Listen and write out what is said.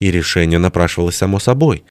и решение напрашивалось само собой.